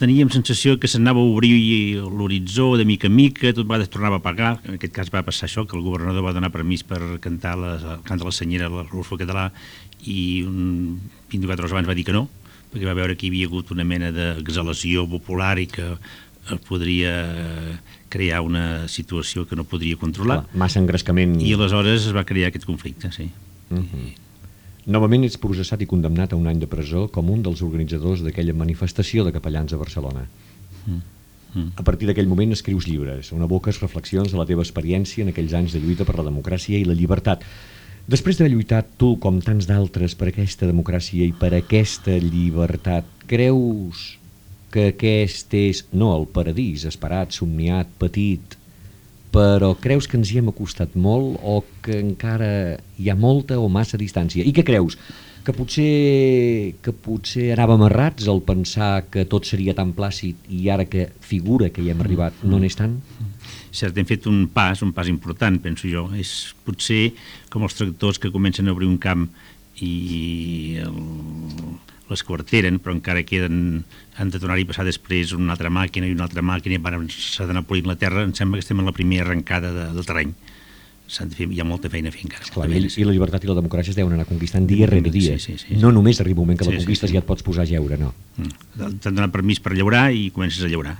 teníem sensació que s'anava a obrir l'horitzó de mica en mica, tot va tornava a pagar, en aquest cas va passar això, que el governador va donar permís per cantar les, el cant de la senyera, l'Urfo català, i un 24 hores abans va dir que no, perquè va veure que hi havia hagut una mena d'exhalació popular i que es podria crear una situació que no podria controlar. Clar, massa engrescament. I aleshores es va crear aquest conflicte, sí. Uh -huh. Novament ets processat i condemnat a un any de presó com un dels organitzadors d'aquella manifestació de capellans a Barcelona. Mm. Mm. A partir d'aquell moment escrius llibres, on aboques reflexions de la teva experiència en aquells anys de lluita per la democràcia i la llibertat. Després d'haver lluitat tu, com tants d'altres, per aquesta democràcia i per aquesta llibertat, creus que aquest és, no el paradís esperat, somniat, petit, però creus que ens hi hem acostat molt o que encara hi ha molta o massa distància? I què creus? Que potser, que potser anàvem errats al pensar que tot seria tan plàcid i ara que figura que hi hem arribat no n'és tant? Cert, hem fet un pas, un pas important, penso jo. És potser com els tractors que comencen a obrir un camp i el, l'esquarteren, però encara queden, han de tornar-hi passar després una altra màquina i una altra màquina i s'ha d'anar polint la terra, em sembla que estem en la primera arrencada de, del terreny. De fer, hi ha molta feina a fer encara. Esclar, i, I la llibertat i la democràcia es deuen anar conquistant dia rere dia. Sí, sí, sí, no només arriba un moment que la sí, conquistes sí, sí. i ja et pots posar a jeure, no. Mm. T'han donat permís per llaurar i comences a llaurar.